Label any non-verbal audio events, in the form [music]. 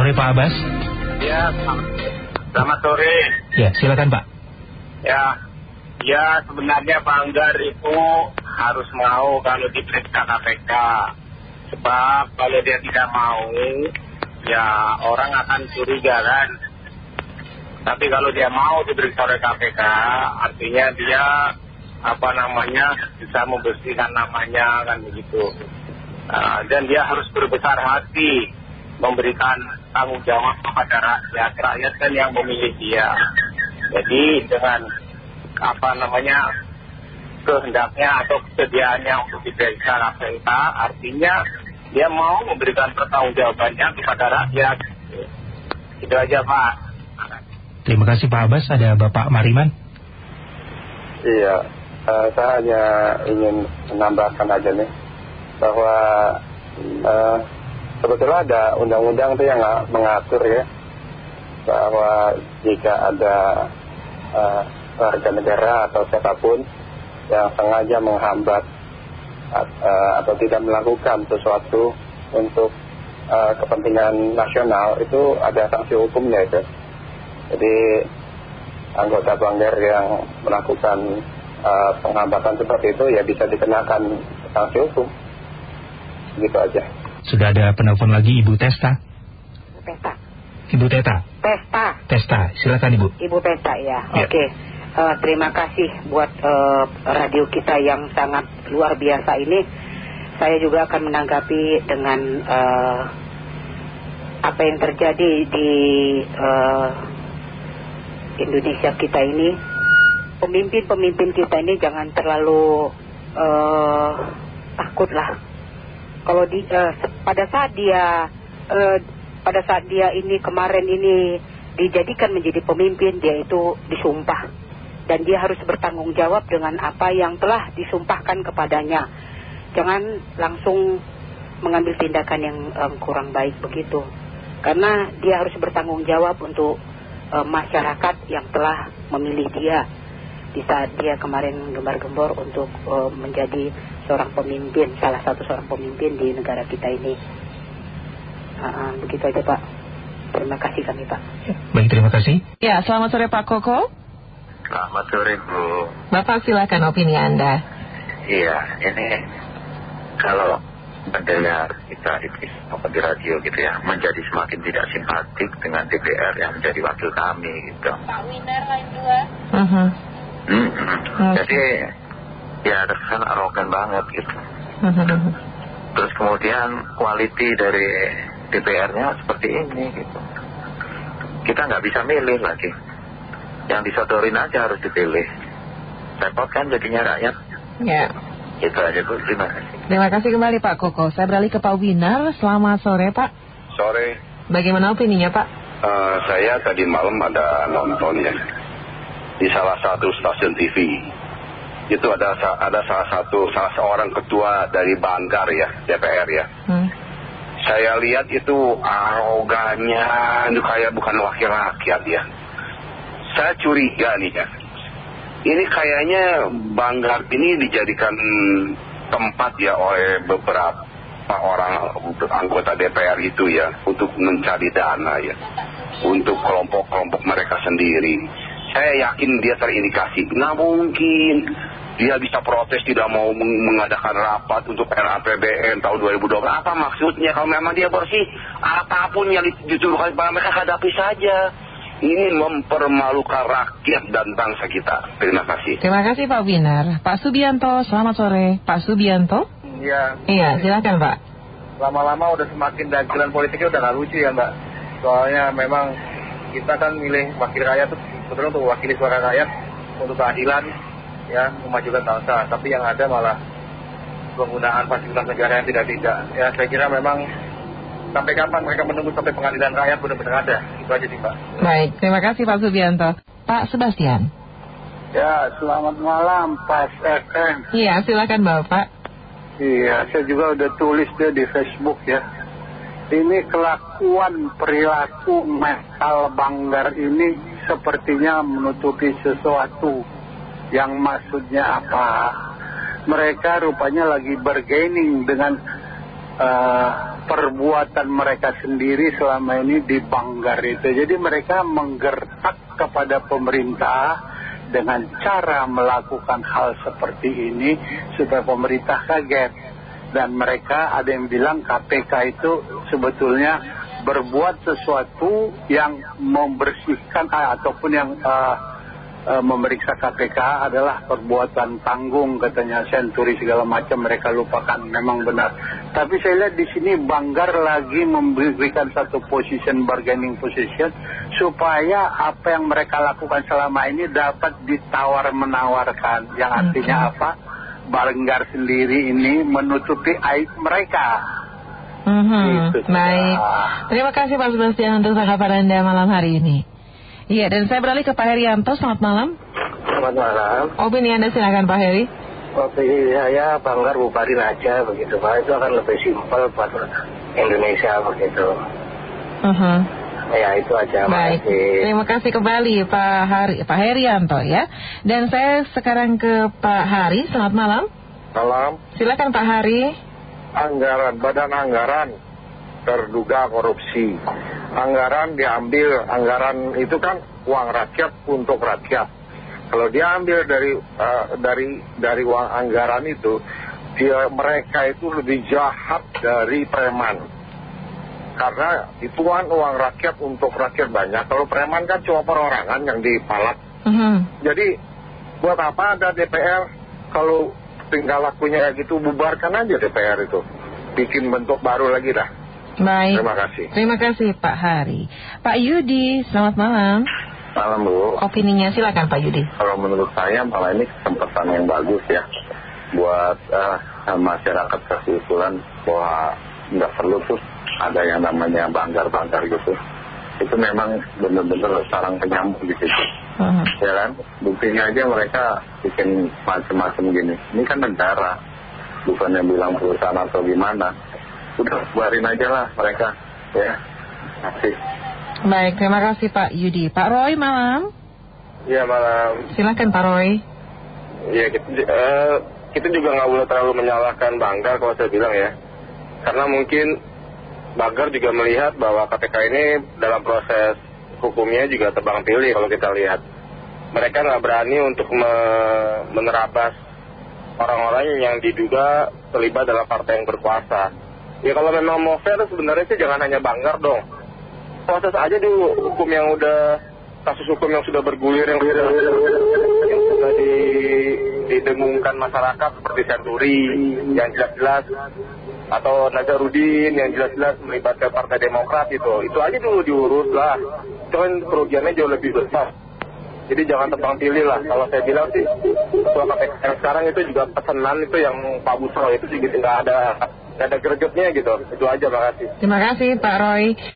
sore Pak Abbas. Ya, selamat sore. Ya, silakan Pak. Ya, ya sebenarnya Banggar itu harus mau kalau diperiksa KPK. Sebab kalau dia tidak mau, ya orang akan curiga kan. Tapi kalau dia mau diperiksa oleh KPK, artinya dia apa namanya bisa membersihkan namanya kan begitu. Nah, dan dia harus berbesar hati memberikan tanggung jawab kepada rakyat. Rakyat kan yang memilih dia. Jadi dengan apa namanya kehendaknya atau kesediaannya untuk diperiksa KPK, artinya dia mau memberikan pertanggungjawabannya kepada rakyat. Itu aja Pak. Terima kasih Pak Abbas. Ada Bapak Mariman. Iya, uh, saya hanya ingin menambahkan aja nih bahwa uh, sebetulnya ada undang-undang itu yang mengatur ya bahwa jika ada uh, warga negara atau siapa pun yang sengaja menghambat uh, atau tidak melakukan sesuatu untuk uh, kepentingan nasional itu ada sanksi hukumnya itu. Jadi anggota banggar yang melakukan penghambatan seperti itu ya bisa dikenakan sanksi hukum. Gitu aja. Sudah ada penelpon lagi Ibu Testa. Ibu Testa. Ibu Teta. Testa. Testa, silakan Ibu. Ibu Testa ya, Ya. oke. Eh, terima kasih buat eh, radio kita yang sangat luar biasa ini. Saya juga akan menanggapi dengan eh, apa yang terjadi di eh, Indonesia kita ini. Pemimpin-pemimpin kita ini jangan terlalu eh, takut lah. Kalau di eh, pada saat dia eh, pada saat dia ini kemarin ini dijadikan menjadi pemimpin dia itu disumpah dan dia harus bertanggung jawab dengan apa yang telah disumpahkan kepadanya. Jangan langsung mengambil tindakan yang em, kurang baik begitu. Karena dia harus bertanggung jawab untuk masyarakat yang telah memilih dia di saat dia kemarin gembar-gembor untuk menjadi seorang pemimpin, salah satu seorang pemimpin di negara kita ini. Ah, ah, begitu aja Pak. Terima kasih kami Pak. Baik, terima kasih. Ya, selamat sore Pak Koko. Selamat sore Bu. Bapak silakan opini Anda. Iya, ini kalau mendengar kita di, apa, di radio gitu ya, menjadi semakin tidak simpatik dengan DPR yang menjadi wakil kami gitu. Mhm. Hmm, Oke. Jadi ya terkesan arogan banget gitu. [laughs] Terus kemudian quality dari DPR-nya seperti ini gitu. Kita nggak bisa milih lagi. Yang disodorin aja harus dipilih. Repot kan jadinya rakyat. Ya. Itu aja Bu, terima kasih. Terima kasih kembali Pak Koko. Saya beralih ke Pak Winar. Selamat sore Pak. Sore, Bagaimana opininya Pak? eh, saya tadi malam ada nonton ya di salah satu stasiun TV. Itu ada ada salah satu salah seorang ketua dari Banggar ya DPR ya. Hmm. Saya lihat itu arogannya, itu kayak bukan wakil rakyat ya. Saya curiga nih ya. Ini kayaknya Banggar ini dijadikan tempat ya oleh beberapa orang anggota DPR itu ya untuk mencari dana ya. Untuk kelompok-kelompok mereka sendiri. Saya yakin dia terindikasi. Nggak mungkin dia bisa protes tidak mau meng- mengadakan rapat untuk RAPBN tahun 2020. Apa maksudnya? Kalau memang dia bersih, apa pun yang dituduhkan kepada mereka hadapi saja. Ini mempermalukan rakyat dan bangsa kita. Terima kasih. Terima kasih Pak Winar. Pak Subianto, selamat sore. Pak Subianto? Ya, Iya, silakan Pak. lama-lama udah semakin dagelan politiknya udah nggak lucu ya Mbak. Soalnya memang kita kan milih wakil rakyat tuh sebetulnya untuk wakili suara rakyat untuk keadilan ya memajukan bangsa. Tapi yang ada malah penggunaan fasilitas negara yang tidak-tidak. Ya saya kira memang sampai kapan mereka menunggu sampai pengadilan rakyat benar-benar ada. Itu aja sih Mbak. Baik, terima kasih Pak Subianto. Pak Sebastian. Ya, selamat malam Pas FM. Iya, silakan Bapak. Iya, saya juga udah tulis dia di Facebook ya. Ini kelakuan perilaku mental banggar ini sepertinya menutupi sesuatu yang maksudnya apa. Mereka rupanya lagi bergaining dengan eh, perbuatan mereka sendiri selama ini di Banggar itu. Jadi mereka menggertak kepada pemerintah dengan cara melakukan hal seperti ini supaya pemerintah kaget. Dan mereka ada yang bilang KPK itu sebetulnya berbuat sesuatu yang membersihkan ah, ataupun yang uh, uh, memeriksa KPK adalah perbuatan tanggung katanya senturi segala macam mereka lupakan memang benar. Tapi saya lihat di sini Banggar lagi memberikan satu position bargaining position supaya apa yang mereka lakukan selama ini dapat ditawar menawarkan yang artinya apa? Banggar sendiri ini menutupi aib mereka. Mhm. Gitu, Baik. Pak. Terima kasih Pak Sebastian untuk tanggapan Anda malam hari ini. Iya, dan saya beralih ke Pak Herianto. Selamat malam. Selamat malam. Opini Anda silakan Pak Heri. Opini saya Banggar bubarin aja begitu Pak. Itu akan lebih simpel buat Indonesia begitu. Mhm. Ya itu aja. Baik, makasih. terima kasih kembali Pak Hari, Pak Herianto ya. Dan saya sekarang ke Pak Hari. Selamat malam. Malam, Silakan Pak Hari. anggaran, badan anggaran terduga korupsi. Anggaran diambil, anggaran itu kan uang rakyat untuk rakyat. Kalau dia ambil dari eh, dari dari uang anggaran itu, dia mereka itu lebih jahat dari preman. Karena itu kan uang rakyat untuk rakyat banyak. Kalau preman kan cuma perorangan yang dipalak. Mhm. Jadi buat apa ada DPR kalau tinggal lakunya kayak gitu bubarkan aja DPR itu. Bikin bentuk baru lagi dah. Baik. Terima kasih. Terima kasih Pak Hari. Pak Yudi, selamat malam. Malam Bu, Opininya silakan Pak Yudi. kalau menurut saya malah ini kesempatan yang bagus ya buat eh, masyarakat kasih usulan bahwa nggak perlu tuh ada yang namanya banggar-banggar gitu. Itu memang benar-benar sarang penyambung di situ. Mhm. Ya kan? Buktinya aja mereka bikin macam-macam gini. Ini kan negara, bukannya bilang perusahaan atau gimana. Udah buarin aja lah mereka. Ya, kasih. Baik, terima kasih Pak Yudi. Pak Roy malam. Ya malam. Silakan Pak Roy. Ya kita, eh, kita juga nggak boleh terlalu menyalahkan Banggar kalau saya bilang ya. Karena mungkin Banggar juga melihat bahwa KPK ini dalam proses hukumnya juga tebang pilih kalau kita lihat. Mereka nggak berani untuk me- menerabas orang-orang yang diduga terlibat dalam partai yang berkuasa. Ya kalau memang mau fair sebenarnya sih jangan hanya Banggar dong. Proses aja dulu hukum yang udah kasus hukum yang sudah bergulir yang sudah yang sudah di, didengungkan masyarakat seperti Senturi yang jelas-jelas atau Nazarudin yang jelas-jelas melibatkan Partai Demokrat itu itu aja dulu diurus lah. Itu kan kerugiannya jauh lebih besar. Jadi jangan tebang pilih lah. Kalau saya bilang sih ketua KPK sekarang itu juga pesanan itu yang Pak Busro itu juga nggak ada ada gregetnya gitu itu aja makasih Terima kasih Pak Roy.